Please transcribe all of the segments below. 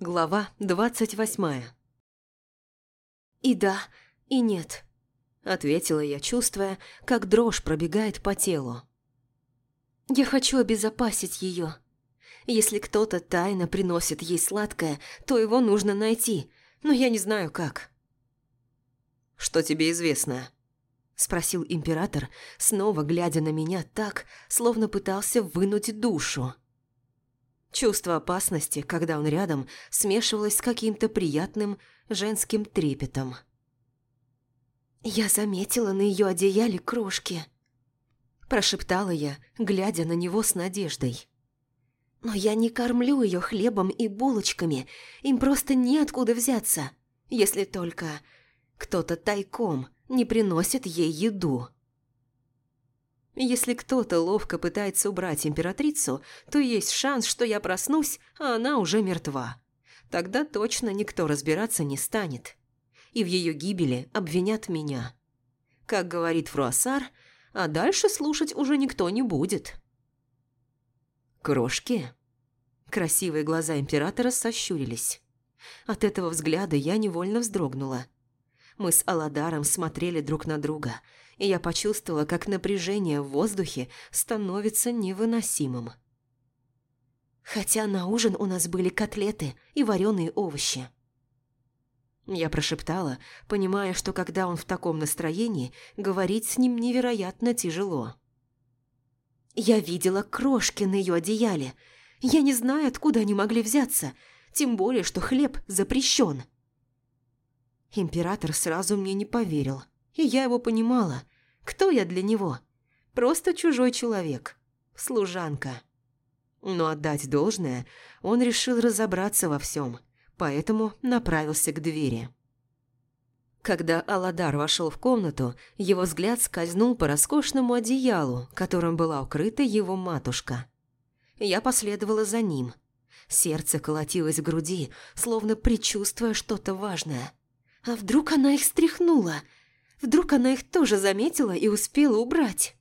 Глава двадцать восьмая «И да, и нет», – ответила я, чувствуя, как дрожь пробегает по телу. «Я хочу обезопасить ее. Если кто-то тайно приносит ей сладкое, то его нужно найти, но я не знаю как». «Что тебе известно?» – спросил император, снова глядя на меня так, словно пытался вынуть душу. Чувство опасности, когда он рядом, смешивалось с каким-то приятным женским трепетом. «Я заметила на ее одеяле крошки», – прошептала я, глядя на него с надеждой. «Но я не кормлю ее хлебом и булочками, им просто неоткуда взяться, если только кто-то тайком не приносит ей еду». Если кто-то ловко пытается убрать императрицу, то есть шанс, что я проснусь, а она уже мертва. Тогда точно никто разбираться не станет. И в ее гибели обвинят меня. Как говорит Фруассар, а дальше слушать уже никто не будет. Крошки? Красивые глаза императора сощурились. От этого взгляда я невольно вздрогнула. Мы с Аладаром смотрели друг на друга – и я почувствовала, как напряжение в воздухе становится невыносимым. Хотя на ужин у нас были котлеты и вареные овощи. Я прошептала, понимая, что когда он в таком настроении, говорить с ним невероятно тяжело. Я видела крошки на ее одеяле. Я не знаю, откуда они могли взяться, тем более, что хлеб запрещен. Император сразу мне не поверил – и я его понимала. Кто я для него? Просто чужой человек. Служанка. Но отдать должное, он решил разобраться во всем, поэтому направился к двери. Когда Аладар вошел в комнату, его взгляд скользнул по роскошному одеялу, которым была укрыта его матушка. Я последовала за ним. Сердце колотилось в груди, словно предчувствуя что-то важное. А вдруг она их стряхнула – Вдруг она их тоже заметила и успела убрать?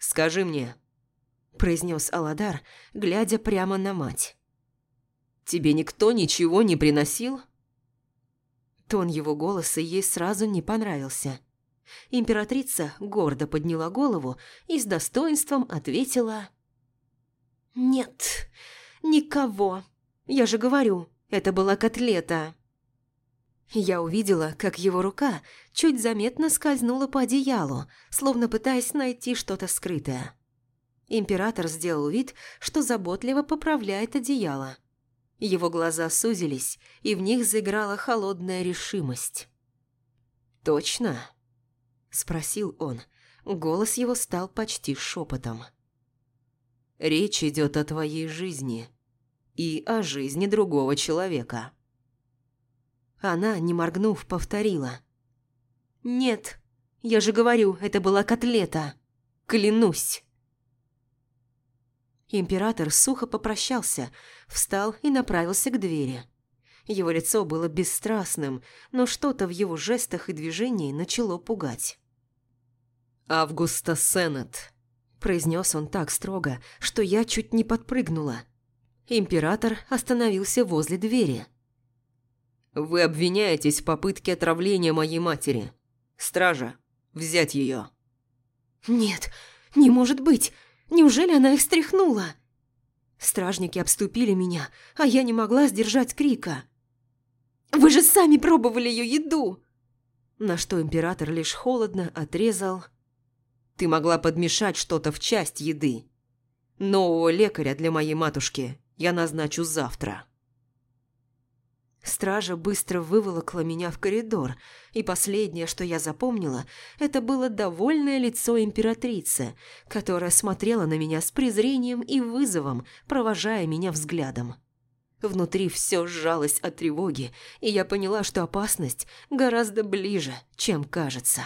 «Скажи мне», – произнес Аладар, глядя прямо на мать. «Тебе никто ничего не приносил?» Тон его голоса ей сразу не понравился. Императрица гордо подняла голову и с достоинством ответила «Нет, никого. Я же говорю, это была котлета». Я увидела, как его рука чуть заметно скользнула по одеялу, словно пытаясь найти что-то скрытое. Император сделал вид, что заботливо поправляет одеяло. Его глаза сузились, и в них заиграла холодная решимость. «Точно?» – спросил он. Голос его стал почти шепотом. «Речь идет о твоей жизни и о жизни другого человека». Она, не моргнув, повторила. «Нет, я же говорю, это была котлета. Клянусь!» Император сухо попрощался, встал и направился к двери. Его лицо было бесстрастным, но что-то в его жестах и движении начало пугать. «Августа Сеннет», – произнес он так строго, что я чуть не подпрыгнула. Император остановился возле двери – вы обвиняетесь в попытке отравления моей матери. Стража, взять ее. Нет, не может быть. Неужели она их стряхнула? Стражники обступили меня, а я не могла сдержать крика. «Вы же сами пробовали ее еду!» На что император лишь холодно отрезал. «Ты могла подмешать что-то в часть еды. Нового лекаря для моей матушки я назначу завтра». Стража быстро выволокла меня в коридор, и последнее, что я запомнила, это было довольное лицо императрицы, которая смотрела на меня с презрением и вызовом, провожая меня взглядом. Внутри все сжалось от тревоги, и я поняла, что опасность гораздо ближе, чем кажется.